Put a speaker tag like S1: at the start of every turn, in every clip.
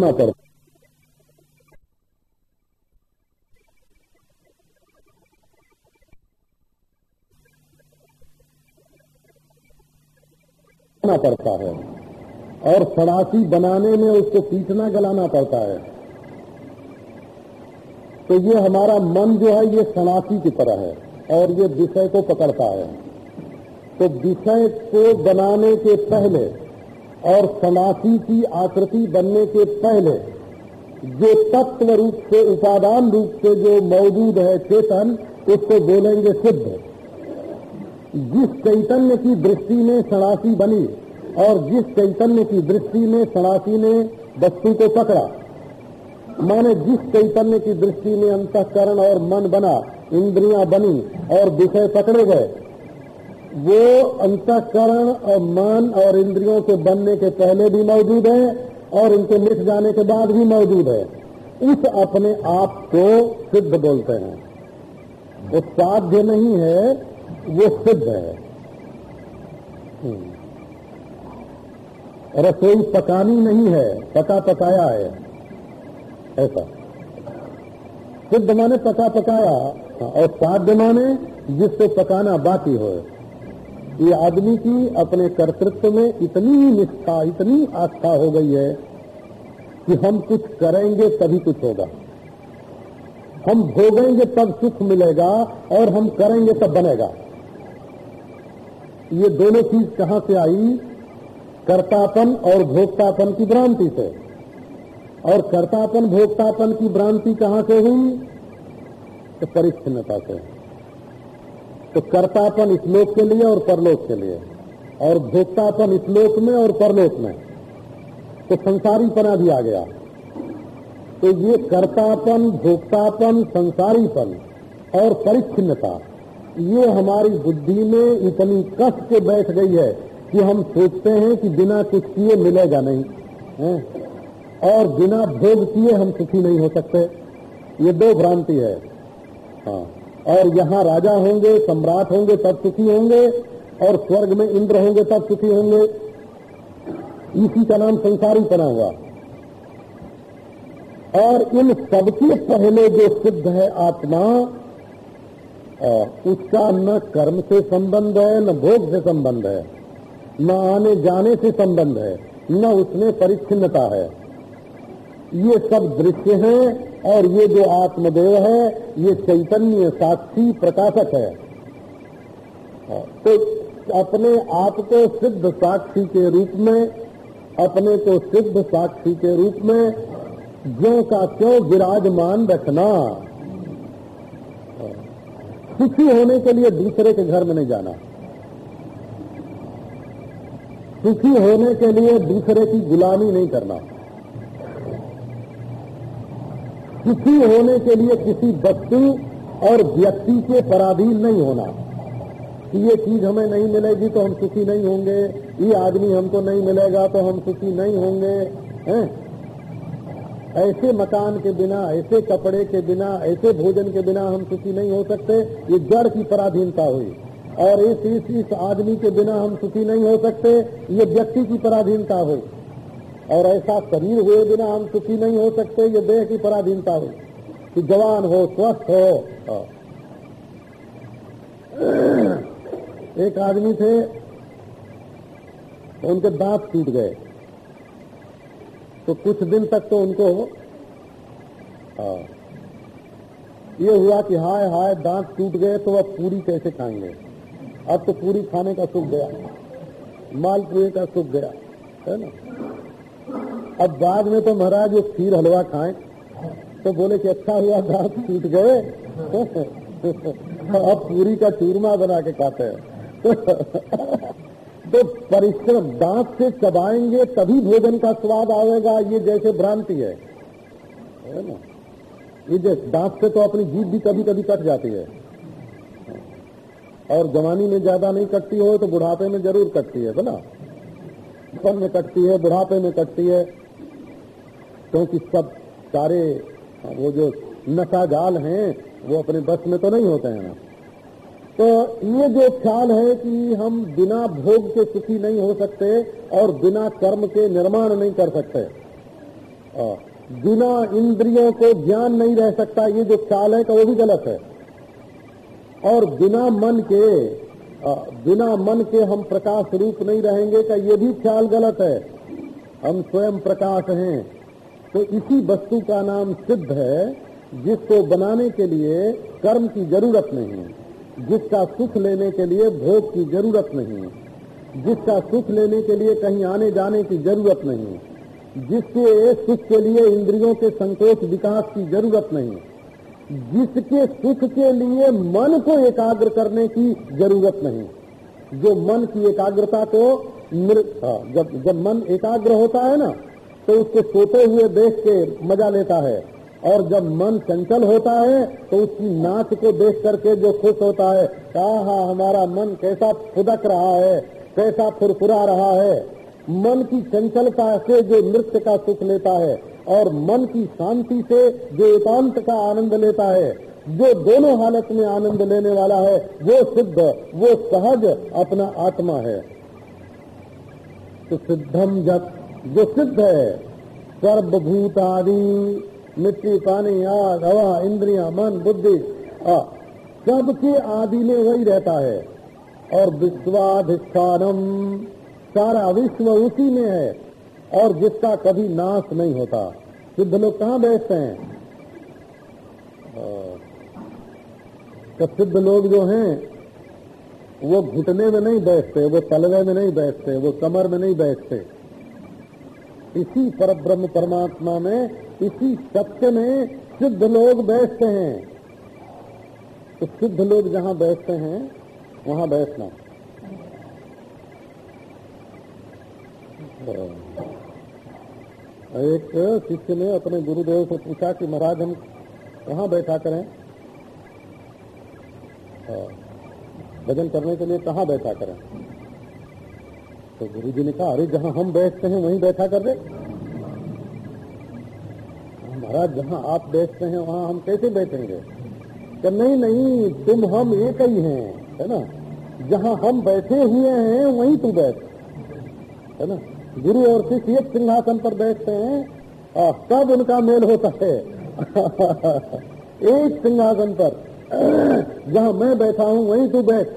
S1: ना पड़ता पड़ता है। और सड़ासी बनाने में उसको पीटना गलाना पड़ता है। तो ये हमारा मन जो है, ये सनासी की तरह है और ये विषय को पकड़ता है। तो विषय को बनाने के पहले और सनासी की आकृति बनने के पहले, जो तत्व रूप से, उपादान रूप से जो मौजूद है चेतन, उसको बोलेंगे सिद्ध जिस चैतन्य की दृष्टि में सनासी बनी, और जिस चैतन्य की दृष्टि में सनासी ने वस्तु को पकड़ा, माने जिस चैतन्य की दृष्टि में अंतकरण और मन बना, इंद्रियाँ बनी, और विषय पकड़े गए वो अंतकरण और मन और इंद्रियों के बनने के पहले भी मौजूद है और इनके मिट जाने के बाद भी मौजूद है। उस अपने आप को सिद्ध बोलते हैं। वो साध्य नहीं है, वो सिद्ध है। रसोई पकानी नहीं है, पका पकाया है। ऐसा। सिद्ध माने पका पकाया और साध्य माने जिसको पकाना बाकी हो। ये आदमी की अपने कर्तृत्व में इतनी निष्ठा, इतनी आस्था हो गई है कि हम कुछ करेंगे तभी कुछ होगा। हम भोगेंगे तब सुख मिलेगा और हम करेंगे तब बनेगा। ये दोनों चीज़ कहाँ से आई? कर्तापन और भोक्तापन की भ्रांति से। और कर्तापन, भोक्तापन की भ्रांति कहाँ से हुई? तो परिच्छिन्नता से। तो कर्तापन इस लोक के लिए और परलोक के लिए, और भोक्तापन इस लोक में और परलोक में। तो संसारीपना भी आ गया। तो ये कर्तापन भोक्तापन संसारीपन और परिच्छिन्नता, ये हमारी बुद्धि में इतनी कस के बैठ गई है कि हम सोचते हैं कि बिना कुछ किए मिलेगा नहीं, है? और बिना भोग किए हम सुखी नहीं हो सकते। ये दो भ्रांति है। हाँ। और यहाँ राजा होंगे, सम्राट होंगे, तब सुखी होंगे, और स्वर्ग में इंद्र होंगे, तब सुखी होंगे। इसी का नाम संसारी बना हुआ। और इन सबके पहले जो सिद्ध है आत्मा उसका न कर्म से संबंध है, न भोग से संबंध है, न आने जाने से संबंध है, न उसमें परिच्छिन्नता है। ये सब दृश्य हैं और ये जो आत्मदेव है, ये चैतन्य साक्षी प्रकाशक है। तो अपने आप को सिद्ध साक्षी के रूप में, अपने को सिद्ध साक्षी के रूप में, ज्यो का क्यों विराजमान रखना। सुखी होने के लिए दूसरे के घर में नहीं जाना। सुखी होने के लिए दूसरे की गुलामी नहीं करना। सुखी होने के लिए किसी वस्तु और व्यक्ति के पराधीन नहीं होना। कि ये चीज़ हमें नहीं मिलेगी तो हम सुखी नहीं होंगे। ये आदमी हमको नहीं मिलेगा तो हम सुखी नहीं होंगे। हैं? ऐसे मकान के बिना, ऐसे कपड़े के बिना, ऐसे भोजन के बिना हम सुखी नहीं हो सकते। ये जड़ की पराधीनता हुई। और इस इस इस आदमी के बिना हम सुखी नहीं हो सकते। ये व्यक्ति की पराधीनता हो और ऐसा शरीर हुए बिना हम सुखी नहीं हो सकते, ये देह की पराधीनता हो कि जवान हो, स्वस्थ हो। एक आदमी थे उनके दांत टूट गए। तो कुछ दिन तक तो उनको ये हुआ कि हाय हाय दांत टूट गए तो अब पूरी कैसे खाएँगे। अब तो पूरी खाने का सुख गया मालपुए का सुख गया, है ना? अब बाद में तो महाराज वो खीर हलवा खाएँ। तो बोले कि अच्छा हुआ, दांत टूट गए। अब पूरी का चूरमा बना के खाते हैं। तो परिश्रम, दांत से चबाएँगे तभी भोजन का स्वाद आएगा, ये जैसे भ्रांति है। ना? ये जैसे दांत से तो अपनी जीभ भी कभी कभी कट जाती है। और जवानी में ज़्यादा नहीं कटती हो तो बुढ़ापे में ज़रूर कटती है बोला बचपन में कटती है, बुढ़ापे में कटती है। क्योंकि सब सारे, वो जो नशा जाल हैं, वो अपने बस में तो नहीं होते हैं। तो ये जो ख्याल है कि हम बिना भोग के सुखी नहीं हो सकते और बिना कर्म के निर्माण नहीं कर सकते। बिना इंद्रियों को ज्ञान नहीं रह सकता, ये जो ख्याल है का वो भी गलत है। और बिना मन के बिना मन के हम प्रकाश रूप नहीं रहेंगे का ये भी ख्याल गलत है। हम स्वयं प्रकाश हैं। तो इसी वस्तु का नाम सिद्ध है जिसको बनाने के लिए कर्म की ज़रूरत नहीं जिसका सुख लेने के लिए भोग की ज़रूरत नहीं जिसका सुख लेने के लिए कहीं आने जाने की ज़रूरत नहीं जिसके सुख के लिए इंद्रियों के संकोच विकास की ज़रूरत नहीं जिसके सुख के लिए मन को एकाग्र करने की ज़रूरत नहीं। जो मन की एकाग्रता को हाँ, जब जब मन एकाग्र होता है ना तो उसको सोते हुए देख के मज़ा लेता है। और जब मन चंचल होता है तो उसकी नाच को देख करके जो खुश होता है कहा हमारा मन कैसा फुदक रहा है, कैसा फुरफुरा रहा है। मन की चंचलता से जो नृत्य का सुख लेता है, और मन की शांति से जो एकांत का आनंद लेता है। जो दोनों हालत में आनंद लेने वाला है, वो सिद्ध वो सहज अपना आत्मा है। तो सिद्धम जब जो सिद्ध है सर्वभूत आदि मिट्टी, पानी, आग, हवा, इंद्रिया, मन, बुद्धि सबके आदि में वही रहता है। और विश्वाधिष्ठानम, सारा विश्व उसी में है, और जिसका कभी नाश नहीं होता। सिद्ध लोग कहाँ बैठते हैं? तो सिद्ध लोग जो हैं, वो घुटने में नहीं बैठते, वो तलवे में नहीं बैठते, वो कमर में नहीं बैठते। इसी पर ब्रह्म परमात्मा में, इसी सत्य में सिद्ध लोग बैठते हैं। तो सिद्ध लोग जहाँ बैठते हैं, वहाँ बैठना। एक शिष्य ने अपने गुरुदेव से पूछा कि महाराज, हम कहाँ बैठा करें? भजन करने के लिए कहाँ बैठा करें? तो गुरु जी ने कहा, अरे, जहाँ हम बैठते हैं, वहीं बैठा कर दे महाराज, जहाँ आप बैठते हैं, वहाँ हम कैसे बैठेंगे? कि नहीं नहीं, तुम, हम एक ही हैं, है ना? जहाँ हम बैठे हुए हैं, वहीं तू बैठ। है ना? गुरु और शिष्य एक सिंहासन पर बैठते हैं तब उनका मेल होता है? एक सिंहासन पर। जहाँ मैं बैठा हूँ, वहीं तू बैठ।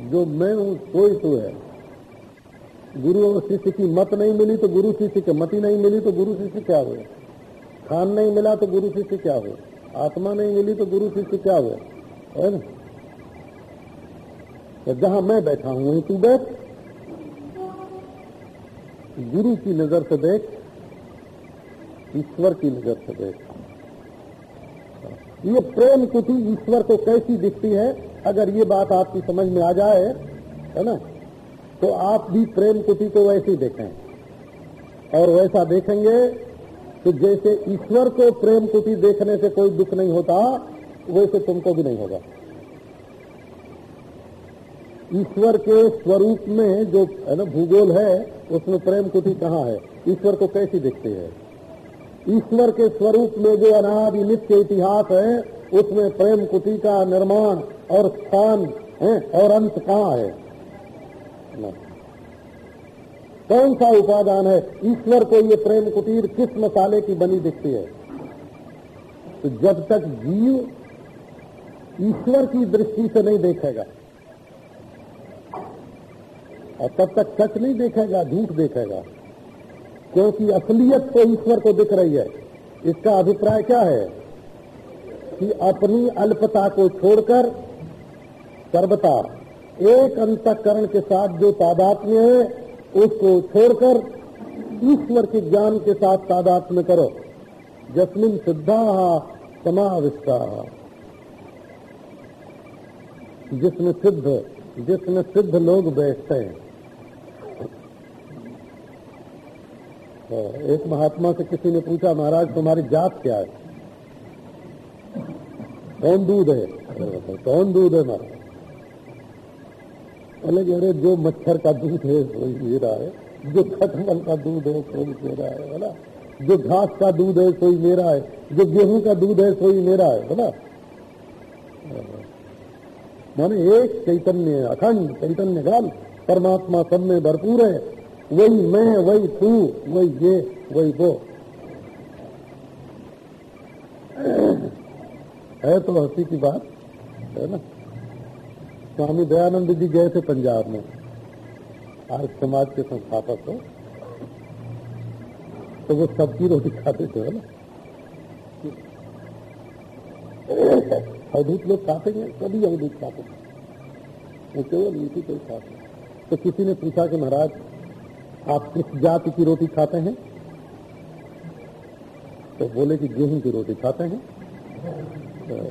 S1: जो मैं हूँ, कोई तू है। गुरु और शिष्य की मत नहीं मिली तो गुरु शिष्य की मति नहीं मिली तो गुरु शिष्य क्या हुए? खान नहीं मिला तो गुरु शिष्य क्या हो आत्मा नहीं मिली तो गुरु शिष्य क्या हो है तो जहाँ मैं बैठा हूँ, वहीं तू बैठ। गुरु की नज़र से देख, ईश्वर की नज़र से देख। ये प्रेम कुटी ईश्वर को कैसी दिखती है? अगर ये बात आपकी समझ में आ जाए, है ना? तो आप भी प्रेम कुटी को वैसे देखें। और वैसा देखेंगे कि जैसे ईश्वर को प्रेम कुटी देखने से कोई दुख नहीं होता, वैसे तुमको भी नहीं होगा। ईश्वर के स्वरूप में जो, है ना, भूगोल है, उसमें प्रेम कुटी कहाँ है? ईश्वर को कैसी दिखती है? ईश्वर के स्वरूप में जो अनादि नित्य इतिहास है, उसमें प्रेम कुटी का निर्माण और स्थान है, और अंत कहाँ है? कौन सा उपादान है? ईश्वर को ये प्रेम कुटीर किस मसाले की बनी दिखती है? तो जब तक जीव ईश्वर की दृष्टि से नहीं देखेगा, और तब तक सच नहीं देखेगा, झूठ देखेगा, क्योंकि असलियत तो ईश्वर को दिख रही है। इसका अभिप्राय क्या है? कि अपनी अल्पता को छोड़कर सर्वता एक अंतकरण के साथ जो तादात्म्य है, उसको छोड़कर ईश्वर के ज्ञान के साथ तादात में करो। जस्मिन सिद्धा समाविष्टा। जिसमें सिद्ध जिसमें सिद्ध लोग बैठते हैं। तो एक महात्मा से किसी ने पूछा, महाराज, तुम्हारी जात क्या है? कौन दूध है? कौन दूध है, महाराज? बोले अरे, जो मच्छर का दूध है कोई पी रहा है। जो खटमल का दूध है कोई पी रहा है बोला जो घास का दूध है सोई मेरा है। जो गेहूँ का दूध है सोई मेरा है बोला माने एक चैतन्य, अखंड चैतन्य गल परमात्मा सब में भरपूर है। वही मैं, वही तू, वही ये, वही वो। है तो हँसी की बात, है ना? स्वामी दयानंद जी गए थे पंजाब में, आज समाज के संस्थापक हो। तो वो सबकी रोटी खाते थे ना? अवधूत लोग खाते हैं सभी अवधूत खाते हैं। वो केवल नीति को खाते तो किसी ने पूछा कि महाराज, आप किस जाति की रोटी खाते हैं? तो बोले कि गेहूँ की रोटी खाते हैं। तो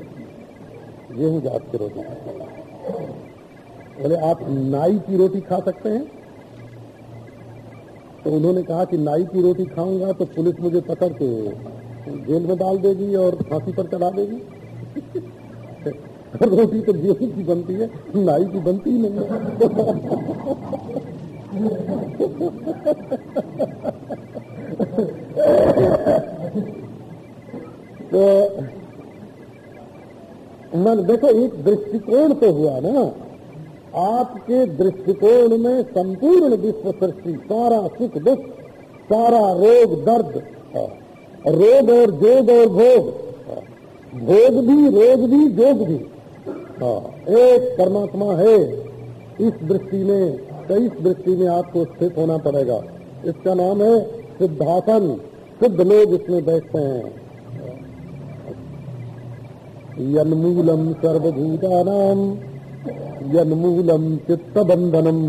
S1: गेहूँ जात की रोटी खाते हैं। बोले, आप नाई की रोटी खा सकते हैं? तो उन्होंने कहा कि नाई की रोटी खाऊँगा तो पुलिस मुझे पकड़ के जेल में डाल देगी और फांसी पर चढ़ा देगी। रोटी तो गेहूँ की बनती है, नाई की बनती ही नहीं तो मन देखो, एक दृष्टिकोण तो हुआ ना। आपके दृष्टिकोण में संपूर्ण विश्व सृष्टि, सारा सुख दुख, सारा रोग दर्द, रोग और जोग और भोग भोग भी, रोग भी, जोग भी। एक परमात्मा है, इस दृष्टि में तो इस दृष्टि में आपको स्थित होना पड़ेगा। इसका नाम है सिद्धासन। सिद्ध लोग इसमें बैठते हैं। यन्मूलम सर्वभूतानाम, यन्मूलम चित्तबंधनम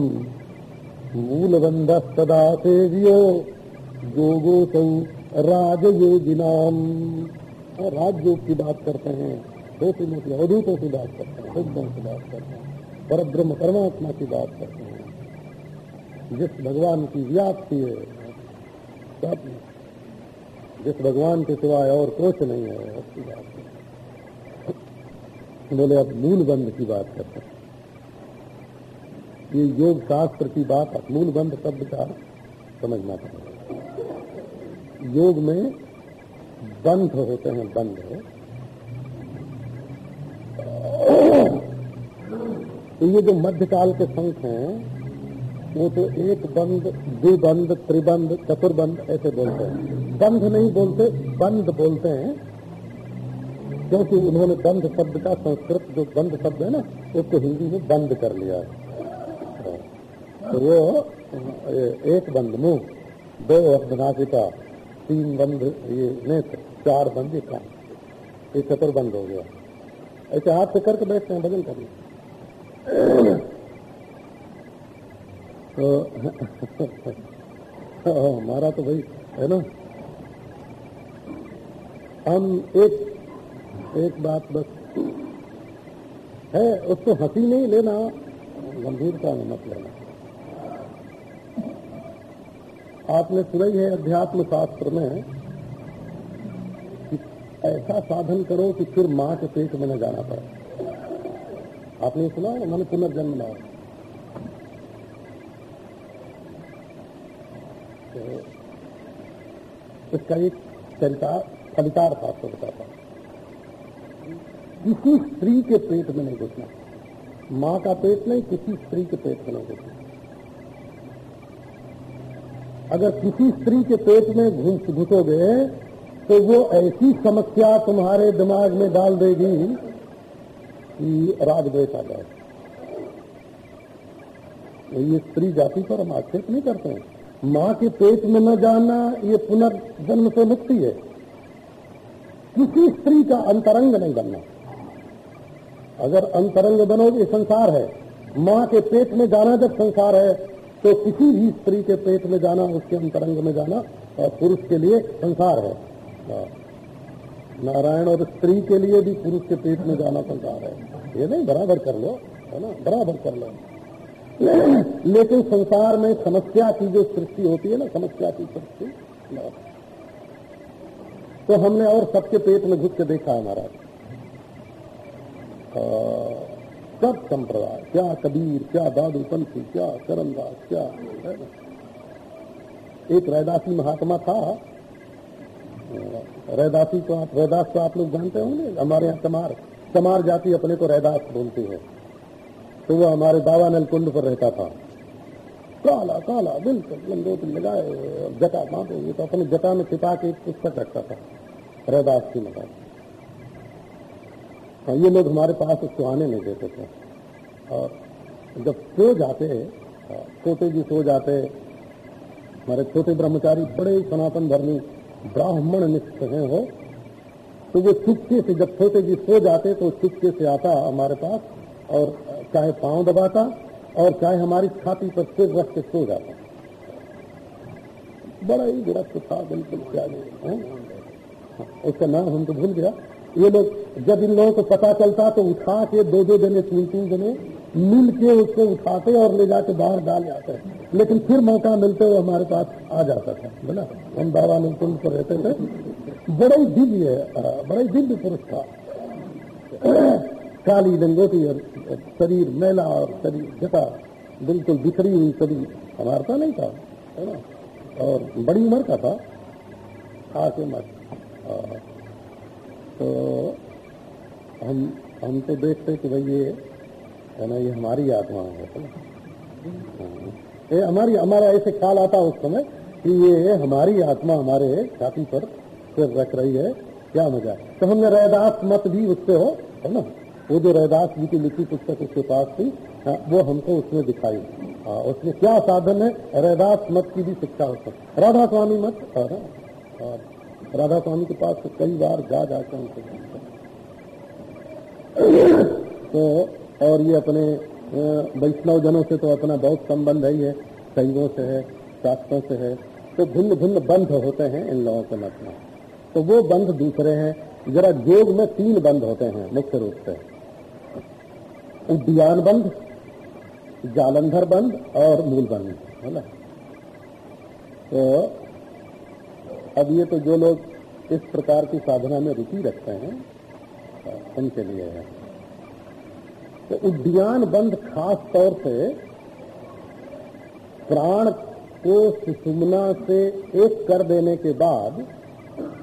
S1: मूलबंध सदा सेव्यो योगोसौ राजयोगिनाम। राजयोग की बात करते हैं। छोटी मोटी अवधूतों की बात करते हैं। सिद्धों की बात करते हैं। पर ब्रह्म परमात्मा की बात करते हैं। जिस भगवान की व्याप्ति है, सब जिस भगवान के सिवाय और कुछ नहीं है, उसकी बात है। बोले, अब मूल बंध की बात करते हैं। ये योग शास्त्र की बात मूल बंध शब्द का समझना पड़ेगा। योग में बंध होते हैं, बंध तो ये जो मध्यकाल के संख हैं, वो तो एक बंद द्विबंध, त्रिबंध, चतुर्बंध ऐसे बोलते हैं। बंध नहीं बोलते बंद बोलते हैं। क्योंकि उन्होंने बंद शब्द का संस्कृत जो बंद शब्द है ना, उसको हिंदी में बंद कर लिया है। तो वो एक बंद मुँह, दो अर्धनाशिका तीन बंद, ये नेत्र, चार बंद, ये कान। ये चतुर बंद हो गया। ऐसे हाथ से करके बैठते हैं बदल करने। तो हमारा तो भाई है ना। हम एक एक बात बस। है उसको हँसी नहीं लेना, गंभीरता में मत लेना। आपने सुनाई है अध्यात्म शास्त्र में कि ऐसा साधन करो कि फिर माँ के पेट में न जाना पड़े। आपने सुना मैंने पुनर्जन्म लाओ। तो इसका एक चरितार फलितार शास्त्र बताता है किसी स्त्री के पेट में नहीं घुसना। माँ का पेट नहीं, किसी स्त्री के पेट में नहीं घुसना। अगर किसी स्त्री के पेट में घुस, घुसोगे तो वो ऐसी समस्या तुम्हारे दिमाग में डाल देगी कि राजद्वेश आ जाए। ये स्त्री जाति पर हम आक्षेप नहीं करते हैं। माँ के पेट में न जाना, ये पुनर्जन्म से मुक्ति है। किसी स्त्री का अंतरंग नहीं बनना। अगर अंतरंग बनोगे संसार है। माँ के पेट में जाना जब संसार है तो किसी भी स्त्री के पेट में जाना, उसके अंतरंग में जाना, और पुरुष के लिए संसार है। हाँ। नारायण और स्त्री के लिए भी पुरुष के पेट में जाना संसार है। ये नहीं, बराबर कर लो, है ना? बराबर कर लो। लेकिन संसार में समस्या की जो सृष्टि होती है ना, समस्या की सृष्टि तो हमने और सबके पेट में घुस के देखा है, महाराज। सब संप्रदाय, क्या कबीर, क्या दादू पंथी क्या चरणदास क्या एक रैदासी महात्मा था। रैदासी को आप, रैदास को आप लोग जानते होंगे? हमारे यहाँ चमार चमार जाति अपने को रैदास बोलती है। तो वो हमारे दावा नलकुंड पर रहता था। काला काला, बिल्कुल लंगोटी लगाए, जटा बांधे तो अपने जटा में छिपा के एक पुस्तक रखता था, रैदास की मकान हाँ ये लोग हमारे पास उसको आने नहीं देते थे। और जब सो जाते हाँ, छोटे जी सो जाते हमारे छोटे ब्रह्मचारी बड़े सनातन धर्मी ब्राह्मण निष्ठ हैं हो तो वो चुपके से जब छोटे जी सो जाते तो चुपके से आता हमारे पास और चाहे पाँव दबाता और चाहे हमारी छाती पर सिर रख के सो जाता। बड़ा ही विरक्त था बिल्कुल क्या उसका नाम हम तो भूल गया। ये लोग जब इन लोगों को पता चलता तो उठा के दो दो दिन तीन तीन दिन मिल के उसको उठाते और ले जाके बाहर डाल जाते लेकिन फिर मौका मिलते हुए हमारे पास आ जाता था बोला हम बाबा कुंड पर रहते थे। बड़ा ही दिव्य बड़ा ही दिव्य पुरुष था। काली लंगोटी और शरीर, मेला और शरीर, जटा, बिल्कुल बिखरी हुई शरीर हमारा तो नहीं था, है ना? और बड़ी उम्र का था। खास उम्र तो हम हम तो देखते कि भाई ये है ना ये हमारी आत्मा है तो। ये हमारी हमारा ऐसे ख्याल आता उस समय कि ये हमारी आत्मा हमारे छाती पर सिर रख रही है क्या मज़ा। तो हमने रैदास मत भी उससे हो है ना। वो जो रैदास जी की लिखी पुस्तक उसके पास थी हाँ, वो हमको उसमें दिखाई। हाँ, उसमें क्या साधन है? रैदास मत की भी शिक्षा होता राधा स्वामी मत हाँ, राधा स्वामी के पास कई बार जा जाकर उनसे तो और ये अपने वैष्णव जनों से तो अपना बहुत संबंध है है शैवों से है शास्त्रों से है तो भिन्न भिन्न बंध होते हैं इन लोगों के मत में। तो वो बंध दूसरे हैं, जरा योग में तीन बंध होते हैं, मुख्य रूप से। उद्यान बंध, जालंधर बंद और मूल बंद है ना? तो अब ये तो जो लोग इस प्रकार की साधना में रुचि रखते हैं उनके लिए है। तो उद्यान बंद खास तौर से प्राण को सुषुमना से एक कर देने के बाद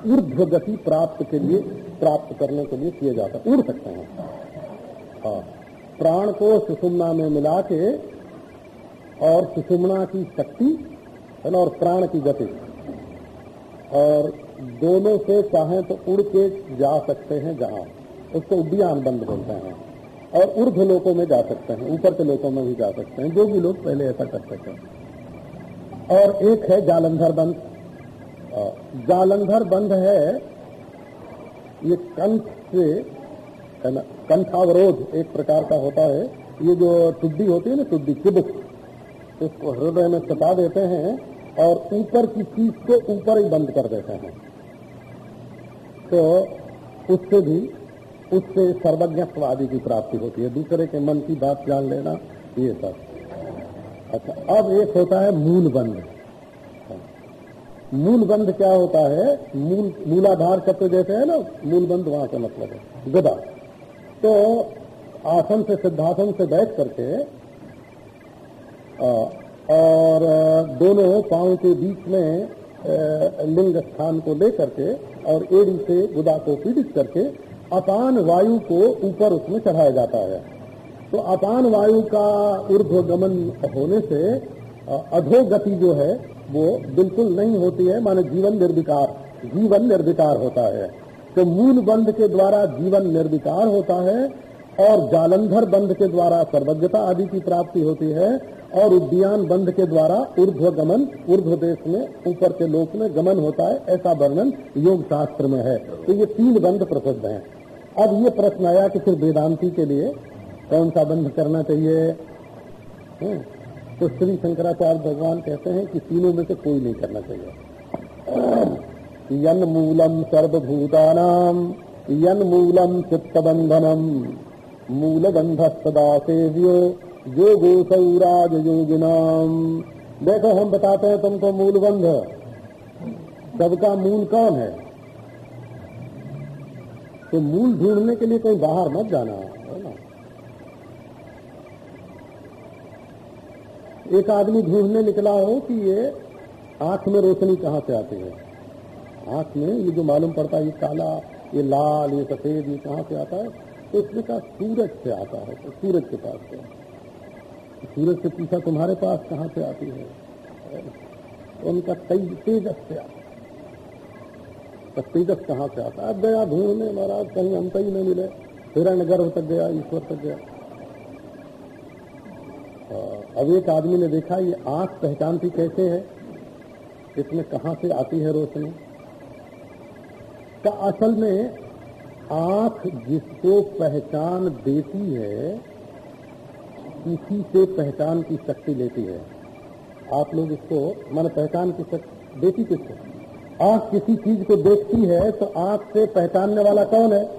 S1: ऊर्ध्व गति प्राप्त के लिए, प्राप्त करने के लिए किए जाता उड़ सकते हैं। हाँ। प्राण को सुषुमना में मिला के और सुषुमना की शक्ति है और प्राण की गति। और दोनों से चाहें तो उड़ के जा सकते हैं जहाँ। उसको उद्यान बंद बोलते हैं। और ऊर्ध लोकों में जा सकते हैं, ऊपर के लोकों में भी जा सकते हैं, जो भी लोग पहले ऐसा करते थे और एक है जालंधर बंद। जालंधर बंद है, ये कंठ से कंठावरोध एक प्रकार का होता है। ये जो टुड्डी होती है ना टुड्डी चिबुक उसको हृदय में सटा देते हैं और ऊपर की चीज़ को ऊपर ही बंद कर देते हैं। तो उससे भी उससे सर्वज्ञत्व आदि की प्राप्ति होती है। दूसरे के मन की बात जान लेना, ये सब। अच्छा अब एक होता है मूल बंध मूल बंद क्या होता है? मूल, मूलाधार शब्द जैसे है ना मूल बंद वहाँ का मतलब है। गदा। तो आसन से, सिद्धासन से बैठ करके और दोनों पाँव के बीच में लिंग स्थान को लेकर के और एड़ी से गुदा को पीड़ित करके अपान वायु को ऊपर उसमें चढ़ाया जाता है। तो अपान वायु का ऊर्ध्व गमन होने से अधोगति जो है, वो बिल्कुल नहीं होती है, माने जीवन निर्विकार जीवन निर्विकार होता है। तो मूल बंध के द्वारा जीवन निर्विकार होता है, और जालंधर बंध के द्वारा सर्वज्ञता आदि की प्राप्ति होती है, और उद्यान बंध के द्वारा ऊर्ध्व गमन ऊर्ध्व देश में, ऊपर के लोक में गमन होता है, ऐसा वर्णन योग शास्त्र में है। तो ये तीन बंध प्रसिद्ध हैं। अब ये प्रश्न आया कि फिर वेदांति के लिए कौन सा बंध करना चाहिए? है? तो श्री शंकराचार्य भगवान कहते हैं कि तीनों में से कोई नहीं करना चाहिए। यन मूलम सर्वभूतानाम यन मूलम चित्तबंधनम मूलबंध सदा सेव्यो जो गोसौराज योगिनाम देखो, हम बताते हैं तुमको मूल बंध सबका मूल कौन है? तो मूल ढूँढने के लिए कहीं बाहर मत जाना, है ना? एक आदमी ढूँढने निकला हो कि ये आँख में रोशनी कहाँ से आती है? आँख में ये जो मालूम पड़ता है, ये काला, ये लाल, ये सफ़ेद, ये कहाँ से आता है? तो इसमें कहा सूरज से आता है तो सूरज के पास से। सूरज से पूछा, तुम्हारे पास कहाँ से आती है? उनका तेजस से आता है। तेजस कहाँ से आता है? अब गया ढूँढने, महाराज, कहीं अंत ही नहीं मिले। हिरण गर्भ तक गया, ईश्वर तक गया। अब एक आदमी ने देखा, ये आँख पहचानती कैसे है? इसमें कहाँ से आती है रोशनी? का असल में आँख जिसको पहचान देती है, उसी से पहचान की शक्ति लेती है। आप लोग इसको, मन पहचान की शक्ति, देती किसको? आँख किसी चीज़ को देखती है तो आँख से पहचानने वाला कौन है?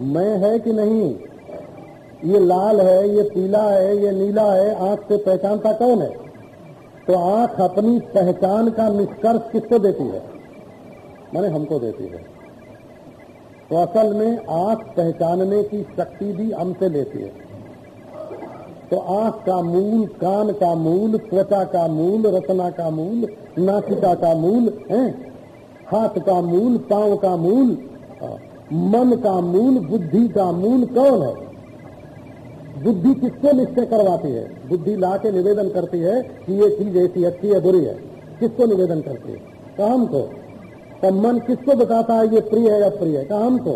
S1: मैं है कि नहीं? ये लाल है, ये पीला है, ये नीला है, आँख से पहचानता कौन है? तो आँख अपनी पहचान का निष्कर्ष किसको देती है? मैंने हमको देती है। तो असल में आँख पहचानने की शक्ति भी हमसे लेती है। तो आँख का मूल, कान का मूल, त्वचा का मूल, रचना का मूल, नासिका का मूल, है? हाथ का मूल, पाँव का मूल मन का मूल, बुद्धि का मूल कौन है? बुद्धि किसको निश्चय करवाती है? बुद्धि ला के निवेदन करती है कि ये चीज़ ऐसी अच्छी है, बुरी है। किसको निवेदन करती है? काम को। तो मन किसको बताता है, ये प्रिय है या प्रिय है? काम को।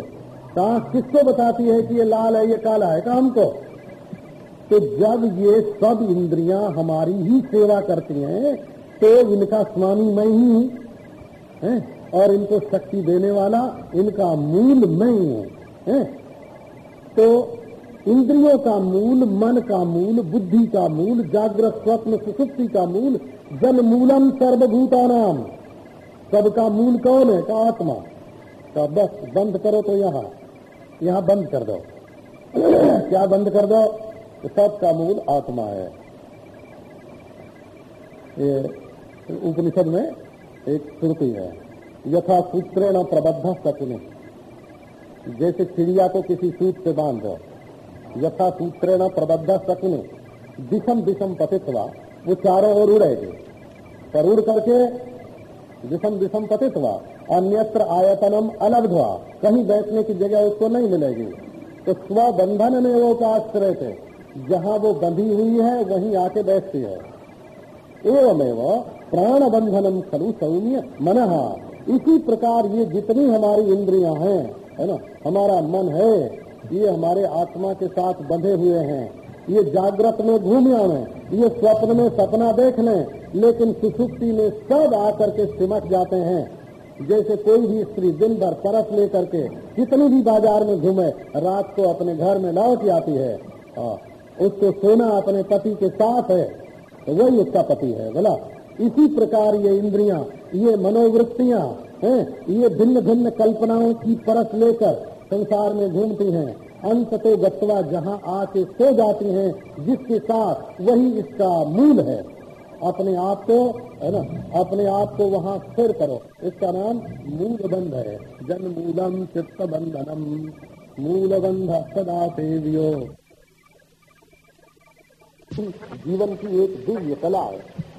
S1: कहा किसको बताती है कि ये लाल है, ये काला है? काम को। तो जब ये सब इंद्रियाँ हमारी ही सेवा करती हैं तो इनका स्वामी मैं ही हूँ, है? और इनको शक्ति देने वाला, इनका मूल मैं ही, हूँ? तो इंद्रियों का मूल, मन का मूल, बुद्धि का मूल, जागृत स्वप्न, सुसुप्ति का मूल जन मूलम सर्वभूता नाम सबका मूल कौन है? का आत्मा। का बस, बंद करो तो यहाँ। यहाँ बंद कर दो। क्या बंद कर दो? तो सबका मूल आत्मा है। ये उपनिषद में एक श्रुति है। यथा सूत्रेण प्रबद्ध सकुने जैसे चिड़िया को किसी सूत से बाँध। यथा सूत्रेण प्रबद्ध सकुने दिशम दिशम पतित्वा। वो चारों ओर उड़ेगी पर उड़ करके दिशम दिशम पतित हुआ अन्यत्र आयतनम अलग हुआ कहीं बैठने की जगह उसको नहीं मिलेगी। तो स्वबंधन में वो आश्रय थे। जहाँ वो बंधी हुई है वहीं आके बैठती है। एवमेव प्राण बंधनम खलु सौम्य मन। इसी प्रकार ये जितनी हमारी इंद्रियाँ हैं है ना हमारा मन है ये हमारे आत्मा के साथ बंधे हुए हैं। ये जागृत में घूम आवे ये स्वप्न में सपना देख लें लेकिन सुसुप्ति में सब आकर के सिमट जाते हैं। जैसे कोई भी स्त्री दिन भर परस लेकर के कितनी भी बाज़ार में घूमे रात को अपने घर में लौट जाती है। आ, उसको सोना अपने पति के साथ है तो वही उसका पति है, बोला। इसी प्रकार ये इंद्रियाँ, ये मनोवृत्तियाँ हैं, ये भिन्न भिन्न कल्पनाओं की परस लेकर संसार में घूमती हैं। अंत तो गत्वा जहाँ आके सो जाती हैं, जिसके साथ वही इसका मूल है। अपने आप को, है ना, अपने आप को वहाँ स्थिर करो। इसका नाम मूल बंध है। जन मूलम चित्त बंधनम मूल बंध सदा देवियो जीवन की एक दिव्य कला है।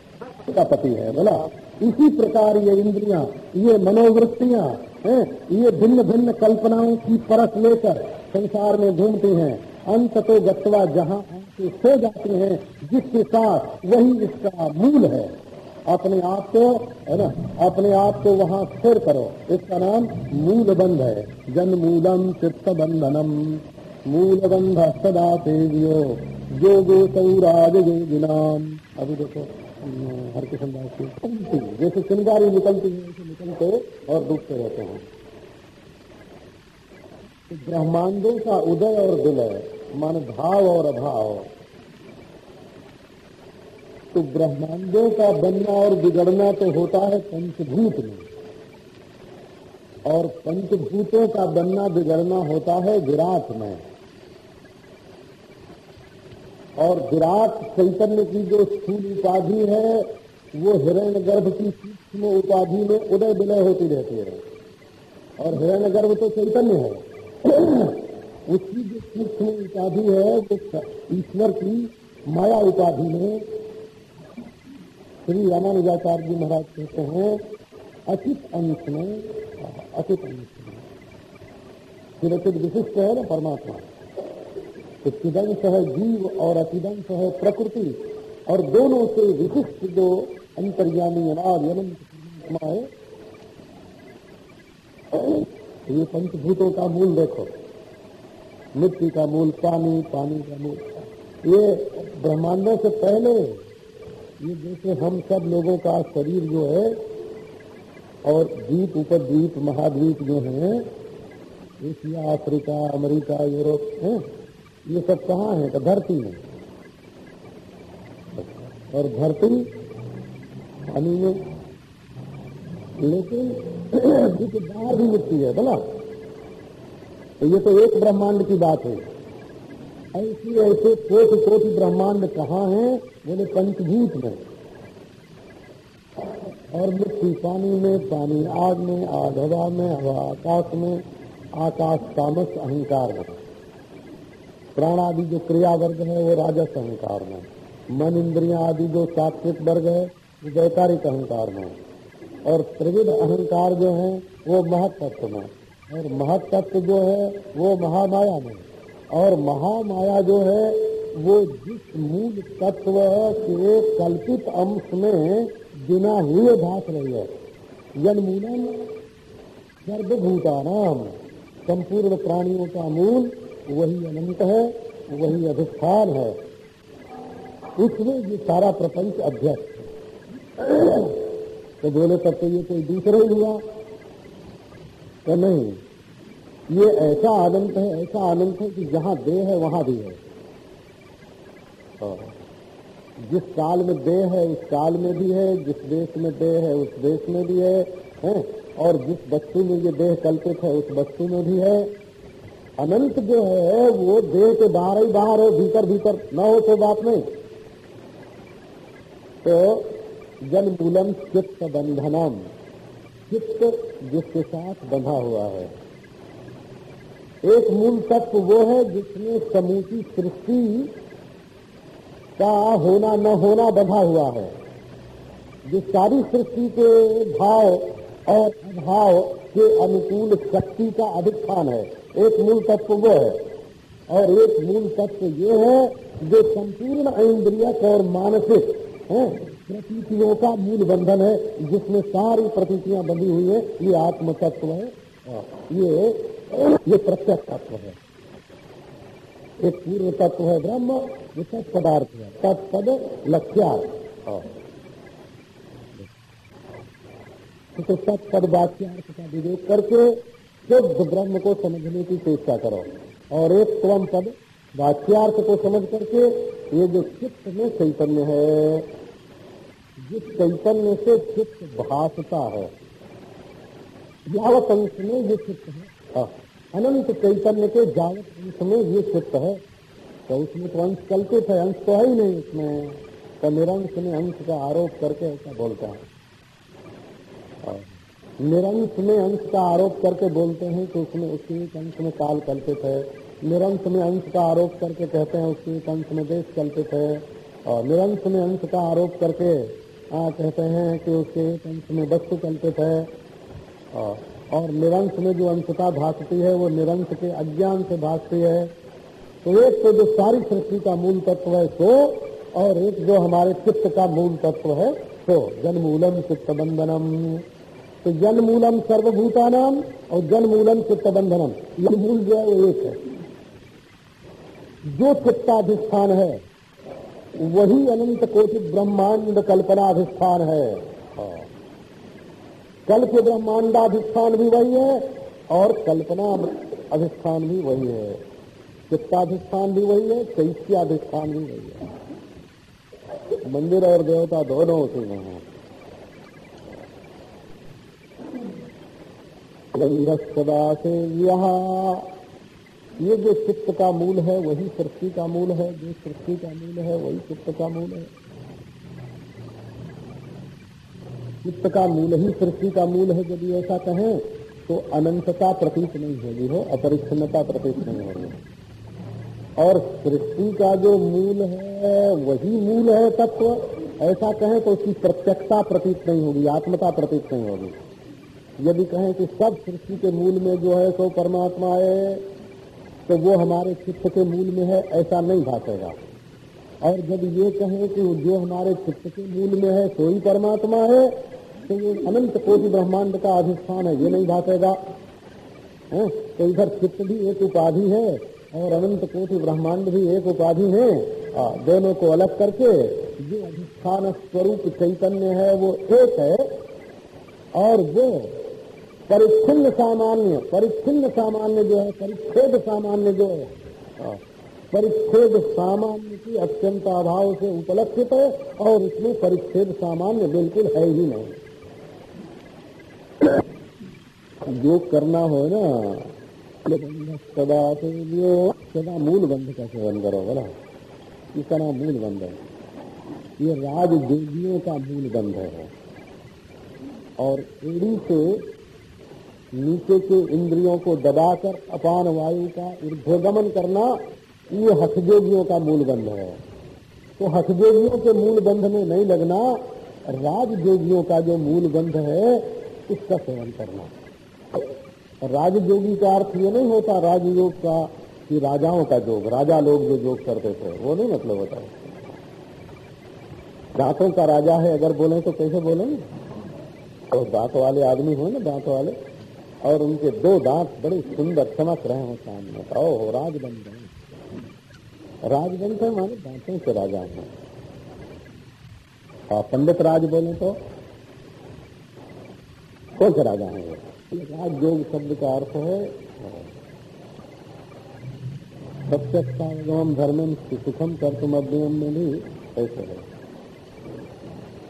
S1: का पति है, बोला, इसी प्रकार ये इंद्रियाँ, ये मनोवृत्तियाँ, हैं, ये भिन्न भिन्न कल्पनाओं की परस लेकर संसार में घूमती हैं। अंत तो गत्वा जहाँ सो जाती हैं, जिसके साथ वही इसका मूल है। अपने आप को, है ना, अपने आप को वहाँ स्थिर करो। इसका नाम मूल बंध है। जन मूलम चित्त बंधनम मूल बंध सदा तेजियो जो गो सौराज योगिनाम अभी देखो हर दास जैसे चिंगारी निकलती है वैसे निकलते और डूबते रहते हैं। ब्रह्मांडों का उदय और विलय, मान भाव और अभाव। तो ब्रह्मांडों का बनना और बिगड़ना तो होता है पंचभूत में। और पंचभूतों का बनना बिगड़ना होता है विराट में। और विराट चैतन्य की जो स्थूल उपाधि है, वो हिरण्य गर्भ की सूक्ष्म उपाधि में उदय विलय होती रहती है। और हिरण्य गर्भ तो चैतन्य है। उसकी जो सूक्ष्म उपाधि है, वो ईश्वर की माया उपाधि में श्री रामानुजाचार्य जी महाराज कहते हैं, अचित अंश में अचित अंश में। विशिष्ट है ना, परमात्मा। चिदंश है जीव और अतिदंश है प्रकृति, और दोनों से विशिष्ट जो अंतर्यामी अनाद अनंत है। ये पंचभूतों का मूल देखो। मिट्टी का मूल, पानी पानी का मूल। ये ब्रह्मांडों से पहले ये जैसे हम सब लोगों का शरीर जो है, और द्वीप उपद्वीप महाद्वीप जो है, एशिया, अफ्रीका, अमेरिका, यूरोप है। ये सब कहाँ है? तो धरती में। और धरती, पानी में। लेकिन बाहर भी मिट्टी है, बोला। तो ये तो एक ब्रह्मांड की बात है। ऐसी ऐसे कोटि कोटि ब्रह्मांड कहाँ हैं? बोले पंचभूत में। और मिट्टी पानी में, पानी आग में, आग हवा में, हवा आकाश में, आकाश तामस अहंकार में प्राण आदि जो क्रिया वर्ग है वो राजस अहंकार में मन इंद्रिया आदि जो सात्विक वर्ग है, वो वैकारिक अहंकार में और त्रिविध अहंकार जो है, वो महत्व में और महत्व जो है, वो महामाया में और महामाया जो है, वो जिस मूल तत्व के कल्पित अंश में बिना हुए भाष रही है। जन्मूलम सर्वभूतानाम, संपूर्ण प्राणियों का मूल वही अनंत है वही अधिष्ठान है। उसमें ये सारा प्रपंच अध्यक्ष तो बोले तब तो ये कोई दूसरा ही हुआ। तो नहीं ये ऐसा आनंद है ऐसा आनंद है कि जहाँ देह है वहाँ भी है। जिस काल में देह है उस काल में भी है जिस देश में देह है उस देश में भी है, है? और जिस वस्तु में ये देह कल्पित है उस वस्तु में भी है अनंत जो है, वो देह के बाहर ही बाहर हो, भीतर भीतर। न हो तो बात नहीं। तो जन मूलम चित्त बंधनम। चित्त जिसके साथ बंधा हुआ है। एक मूल तत्व वो है जिसमें समूची सृष्टि का होना, न होना बंधा हुआ है। जिस सारी सृष्टि के भाव और अभाव के अनुकूल शक्ति का अधिष्ठान है। एक मूल तत्व वो है। और एक मूल तत्व ये है जो संपूर्ण इंद्रियक और मानसिक, है प्रतीतियों का मूल बंधन है, जिसमें सारी प्रतीतियाँ बंधी हुई है, ये आत्म तत्व है। ये ये प्रत्यक्ष तत्व है। एक पूर्व तत्व है ब्रह्म, ये तत्पदार्थ है। तत्पद लक्ष्यार्थ। तो तत्पद वाक्यार्थ का विवेक करके शुद्ध ब्रह्म को समझने की चेष्टा करो। और एक स्वम पद वाक्यार्थ को समझ करके ये जो चित्त में चैतन्य है जिस चैतन्य से चित्त भासता है यावत अंश में ये चित्त है। हाँ, अनंत चैतन्य के जावत अंश में ये चित्त है। तो उसमें तो अंश कल्पित है अंश तो है ही नहीं इसमें तो निरंश में अंश का आरोप करके ऐसा बोलता हाँ, निरंश में अंश का आरोप करके बोलते हैं कि उसमें उसके एक अंश में काल कल्पित है। निरंश में अंश का आरोप करके कहते हैं उसके एक अंश में देश कल्पित है। और निरंश में अंश का आरोप करके आ, कहते हैं कि उसके एक अंश में वस्तु कल्पित है। और निरंश में जो अंशता भासती है वो निरंश के अज्ञान से भासती है। तो एक तो जो सारी सृष्टि का मूल तत्व है सो और एक जो हमारे चित्त का मूल तत्व है सो जन्मूलम चित्त बंधनम। तो जन्मूलम सर्वभूतानाम और जन्मूलम चित्त बंधनम ये मूल जो है वो एक है। जो चित्ताधिष्ठान है, वही अनंत कोटि ब्रह्मांड कल्पनाधिष्ठान है। हाँ। कल के ब्रह्मांडाधिष्ठान भी वही है और कल्पना अधिष्ठान भी वही है। चित्ताधिष्ठान भी वही है, चैत्याधिष्ठान भी वही है। मंदिर और देवता दोनों उसी में हैं। सदा से यहाँ ये जो चित्त का मूल है, वही सृष्टि का मूल है। जो सृष्टि का मूल है, वही चित्त का मूल है। चित्त का मूल ही सृष्टि का मूल है। यदि ऐसा कहें तो अनंतता प्रतीत नहीं होगी, हो अपरिच्छिन्नता प्रतीत नहीं होगी। और सृष्टि का जो मूल है, वही मूल है तत्व। ऐसा कहें तो उसकी प्रत्यक्षता प्रतीत नहीं होगी, आत्मता प्रतीत नहीं होगी। यदि कहें कि सब सृष्टि के मूल में जो है सो परमात्मा है तो वो हमारे चित्त के मूल में है, ऐसा नहीं भाषेगा और जब ये कहें कि जो हमारे चित्त के मूल में है सोई परमात्मा है तो वो अनंत कोटि ब्रह्मांड का अधिष्ठान है, ये नहीं भाषेगा है? तो इधर चित्त भी एक उपाधि है, और अनंत कोटि ब्रह्मांड भी एक उपाधि है। दोनों को अलग करके जो अधिष्ठान स्वरूप चैतन्य है, वो एक है, और वो परिच्छिन्न सामान्य परिच्छिन्न सामान्य जो है, परिच्छेद सामान्य जो है। परिच्छेद सामान्य की अत्यंत अभाव से उपलक्षित है और इसमें परिच्छेद सामान्य बिल्कुल है ही नहीं। योग करना हो ना सदा तो सदा मूल बंध का सेवन करो, बोला। इसका नाम मूल बंध है। ये राजदेवियों का मूल बंध है। और एड़ी से नीचे के इंद्रियों को दबाकर अपान वायु का ऊर्ध्वगमन करना, ये हथजोगियों का मूल बंध है। तो हथजोगियों के मूल बंध में नहीं लगना राजजोगियों का जो मूल बंध है, उसका सेवन करना। राजयोगी का अर्थ ये नहीं होता, राजयोग का कि राजाओं का योग राजा लोग जो योग करते थे, वो नहीं मतलब होता। है दांतों का राजा है, अगर बोले तो कैसे बोलेंगे? तो दांत वाले आदमी हो ना दांत वाले। और उनके दो दांत बड़े सुंदर चमक रहे हो सामने। ओ राजबंध राजबंध है माने दांतों के राजा हैं। और पंडित राज बोले तो? कौन से राजा हैं वो? राज योग शब्द का अर्थ है सत्यक्षागम धर्म सुखम कर्तुम अध्ययन में भी, ऐसे है।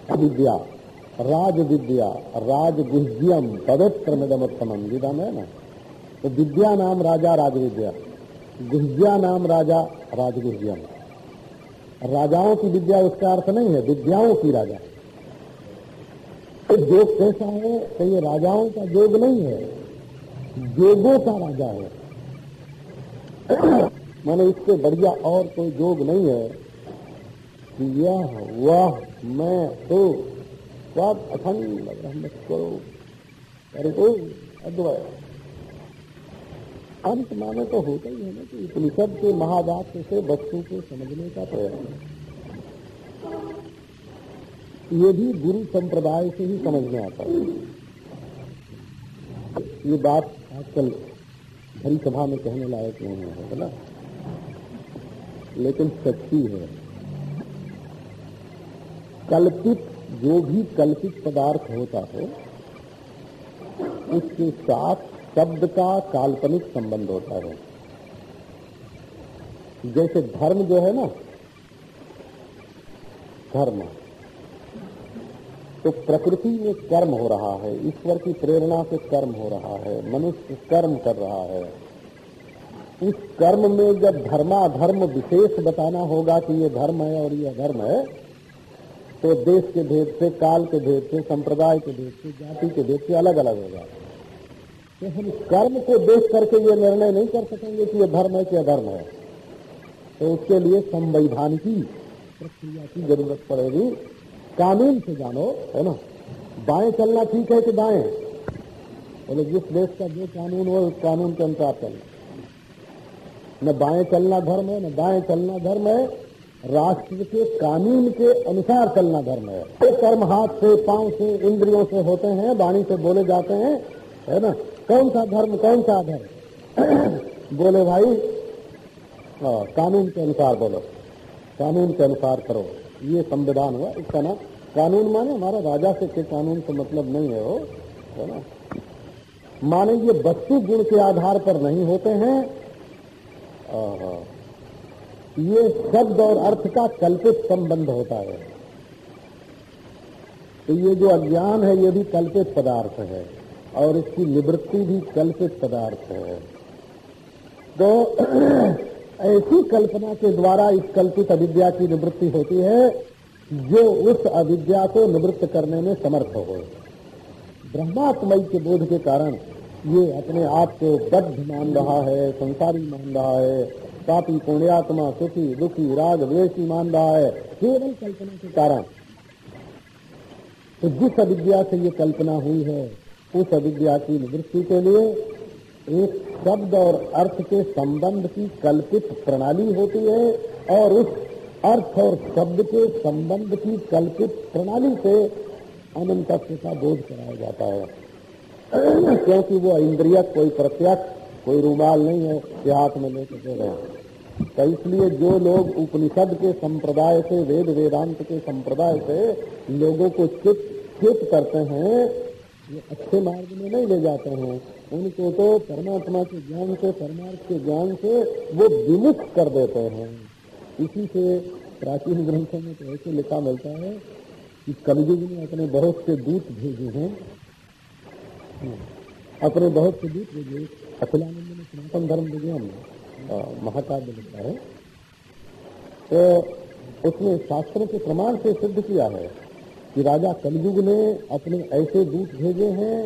S1: अविद्या। राज विद्या राज गुह्यम पवित्र मदमोत्तम गीता में ना तो विद्या नाम राजा राज विद्या गुह्या नाम राजा, राजगुह्यम। राजाओं की विद्या उसका अर्थ नहीं है, विद्याओं की राजा। तो कैसा है? तो ये राजाओं का योग नहीं है, योगों का राजा है। मैंने इससे बढ़िया और कोई योग नहीं है कि यह, वह, मैं तो सब अखंड ब्रह्म स्वरूप अद्वय अंत माने तो होता ही है ना कि उपनिषद के महावाक्य से वस्तु को समझने का प्रयत्न ये भी गुरु संप्रदाय से ही समझ में आता है। ये बात आजकल भरी सभा में कहने लायक नहीं है ना? लेकिन सच्ची है। कल्पित जो भी कल्पित पदार्थ होता है, उसके साथ शब्द का काल्पनिक संबंध होता है। जैसे धर्म जो है ना, धर्म तो प्रकृति में कर्म हो रहा है, ईश्वर की प्रेरणा से कर्म हो रहा है, मनुष्य कर्म कर रहा है। उस कर्म में जब धर्माधर्म विशेष बताना होगा कि ये धर्म है और ये धर्म है तो देश के भेद से, काल के भेद से, संप्रदाय के भेद से, जाति के भेद से अलग अलग होगा तो हम कर्म को देख करके ये निर्णय नहीं कर सकेंगे कि ये धर्म है कि अधर्म है। तो उसके लिए संवैधानिकी प्रक्रिया की ज़रूरत पड़ेगी। कानून से जानो, है ना? बाएँ चलना ठीक है कि दाएँ? बोले, जिस देश का जो कानून हो, उस कानून के अनुसार चलना न बाएँ चलना धर्म है, न दाएँ चलना धर्म है। राष्ट्र के कानून के अनुसार चलना धर्म है। तो कर्म हाथ से पाँव से इंद्रियों से होते हैं वाणी से बोले जाते हैं है ना? कौन सा धर्म कौन सा धर्म? बोले भाई आ, कानून के अनुसार बोलो। कानून के अनुसार करो। ये संविधान हुआ इसका नाम कानून माने हमारा राजा से के कानून से मतलब नहीं है वो है ना? माने ये वस्तु गुण के आधार पर नहीं होते हैं। ये शब्द और अर्थ का कल्पित संबंध होता है। तो ये जो अज्ञान है, ये भी कल्पित पदार्थ है और इसकी निवृत्ति भी कल्पित पदार्थ है। तो ऐसी कल्पना के द्वारा इस कल्पित अविद्या की निवृत्ति होती है, जो उस अविद्या को निवृत्त करने में समर्थ हो। ब्रह्मात्मय के बोध के कारण ये अपने आप को बद्ध मान रहा है, संसारी मान रहा है पापी पुण्यात्मा, सुखी, दुखी, राग, द्वेषी मान रहा है। केवल कल्पना के कारण। तो जिस अविद्या से ये कल्पना हुई है, उस अविद्या की निवृत्ति के लिए एक शब्द और अर्थ के संबंध की कल्पित प्रणाली होती है और उस अर्थ और शब्द के संबंध की कल्पित प्रणाली से अनंत का बोध कराया जाता है। क्योंकि वो इंद्रिय कोई प्रत्यक्ष कोई रूमाल नहीं है कि हाथ में लेके दे रहे तो इसलिए जो लोग उपनिषद के संप्रदाय से, वेद वेदांत के संप्रदाय से लोगों को चित चित करते हैं, ये अच्छे मार्ग में नहीं ले जाते हैं। उनको तो परमात्मा के ज्ञान से, परमार्थ के ज्ञान से वो विमुख कर देते हैं। इसी से प्राचीन ग्रंथों में तो ऐसे लिखा मिलता है कि कलयुग ने अपने बहुत से दूत भेजे हैं। अपने बहुत से दूत भेजे अखिलानंद ने सनातन धर्म विज्ञान महाकाव्य लिखा है। तो उसने शास्त्रों के प्रमाण से सिद्ध किया है कि राजा कलयुग ने अपने ऐसे दूत भेजे हैं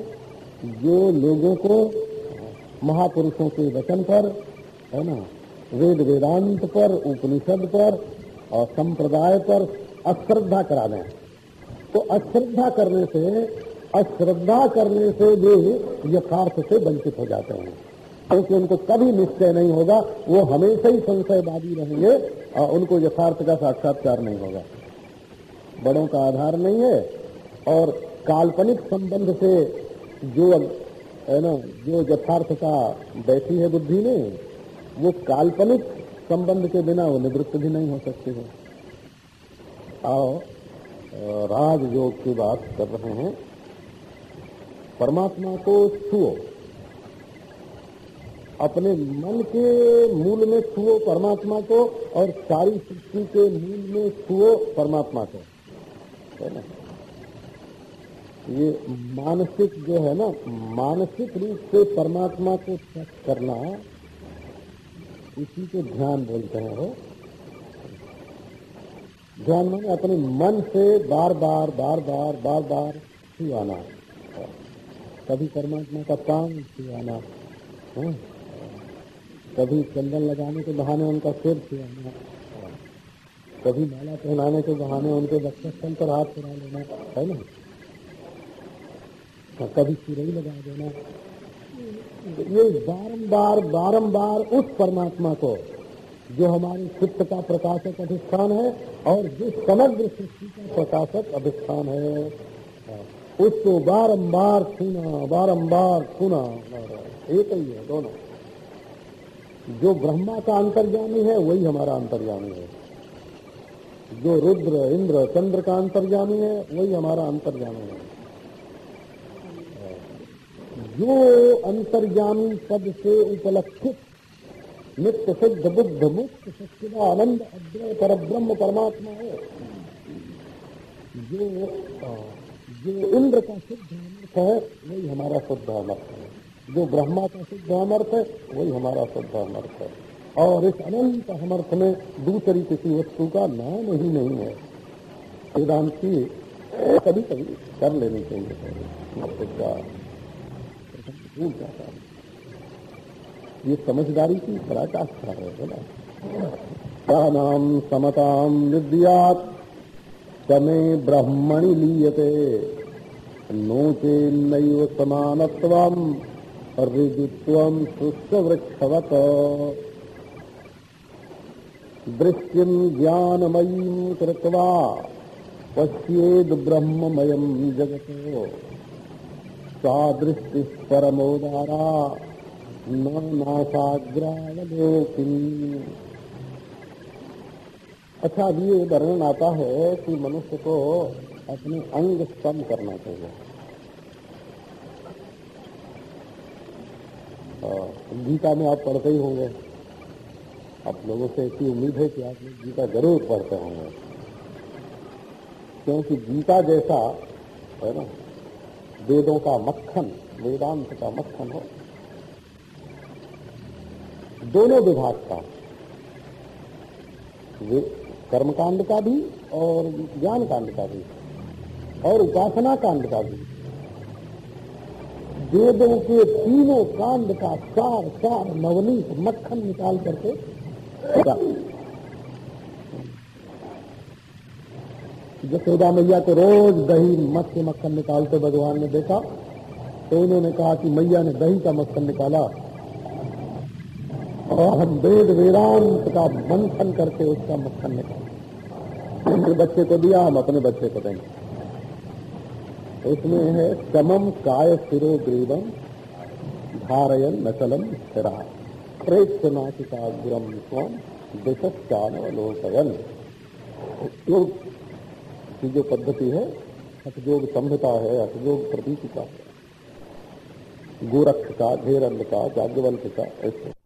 S1: जो लोगों को महापुरुषों के वचन पर, है ना, वेद वेदांत पर, उपनिषद पर और संप्रदाय पर अश्रद्धा करा दें। तो अश्रद्धा करने से अश्रद्धा करने से वे यथार्थ से वंचित हो जाते हैं। क्योंकि उनको कभी निश्चय नहीं होगा, वो हमेशा ही संशयवादी रहेंगे और उनको यथार्थ का साक्षात्कार नहीं होगा। बड़ों का आधार नहीं है और काल्पनिक संबंध से जो, है ना, जो यथार्थता बैठी है बुद्धि में, वो काल्पनिक संबंध के बिना वो निवृत्त भी नहीं हो सकती है। आओ, राजयोग की बात कर रहे हैं। परमात्मा को छुओ। अपने मन के मूल में छुओ परमात्मा को और सारी सृष्टि के मूल में छुओ परमात्मा को। है ना? ये मानसिक जो है ना, मानसिक रूप से परमात्मा को टच करना, इसी को ध्यान बोलते हैं वो। ध्यान मैंने अपने मन से बार बार बार बार बार बार छुआना। कभी परमात्मा का काम छुआना कभी चंदन लगाने के बहाने उनका सिर छुआना कभी माला पहनाने के बहाने उनके वक्षस्थल पर हाथ फिरा लेना, है ना? कभी सिरई लगा देना। ये बारंबार बारंबार उस परमात्मा को, जो हमारे चित्त का प्रकाशक अधिष्ठान है और जो समग्र सृष्टि का प्रकाशक अधिष्ठान है। उसको बारंबार सुना बारंबार सुना एक ही है, दोनों। जो ब्रह्मा का अंतर्यामी है, वही हमारा अंतर्यामी है। जो रुद्र, इंद्र, चंद्र का अंतर्यामी है, वही हमारा अंतर्यामी है। जो अंतर्यामी पद से उपलक्षित, नित्य सिद्ध, बुद्ध, मुक्त सच्चिदा आनंद अद्वय पर ब्रह्म परमात्मा है। जो जो इंद्र का शुद्ध अमर्थ है, वही हमारा शुद्ध अमर्थ है। जो ब्रह्मा का शुद्ध अमर्थ है, वही हमारा शुद्ध अमर्थ है। और इस अनंत समर्थ में दूसरी किसी वस्तु का नाम ही नहीं है। वेदांत की कभी कभी कर लेनी चाहिए। भूल जाता है ये समझदारी की पराकाष्ठा है ना? नाम समताम विद्यात समय ब्रह्मणि लीयते। नोचे नैव समानत्वम, ऋजुत्वम शुष्क वृक्षवत दृश्यम ज्ञानमयी कृत्वा पश्येद ब्रह्ममयम जगत। सा दृष्टि परमोदारा न नासाग्रावलोकिन अच्छा अब ये वर्णन आता है कि मनुष्य को अपने अंग स्तम करना चाहिए। गीता में आप पढ़ते ही होंगे। आप लोगों से ऐसी उम्मीद है कि आप लोग गीता ज़रूर पढ़ते होंगे। क्योंकि गीता जैसा, है ना, वेदों का मक्खन, वेदांत का मक्खन हो। दोनों विभाग का। कर्मकांड का भी और ज्ञान कांड का भी और उपासना कांड का भी। वेदों के तीनों कांड का चार चार नवनीत मक्खन निकाल करके जसोदा मैया को रोज दही मत्स्य मक्खन निकालते भगवान ने देखा तो उन्होंने कहा कि मैया ने दही का मक्खन निकाला। और हम वेद वेदांत का मंथन करके उसका मक्खन निकाल। अपने बच्चे को दिया, हम अपने बच्चे को देंगे। इसमें है समम काय सिरो ग्रीवम धारयन नचलम स्थिरा। प्रेक्षनाशिका गुरम स्वम दिशस्यानवलोकयन योग की जो पद्धति है असयोग संभता है असयोग प्रतीति का है गोरक्ष का घेरंड का जागवंत का ऐसे।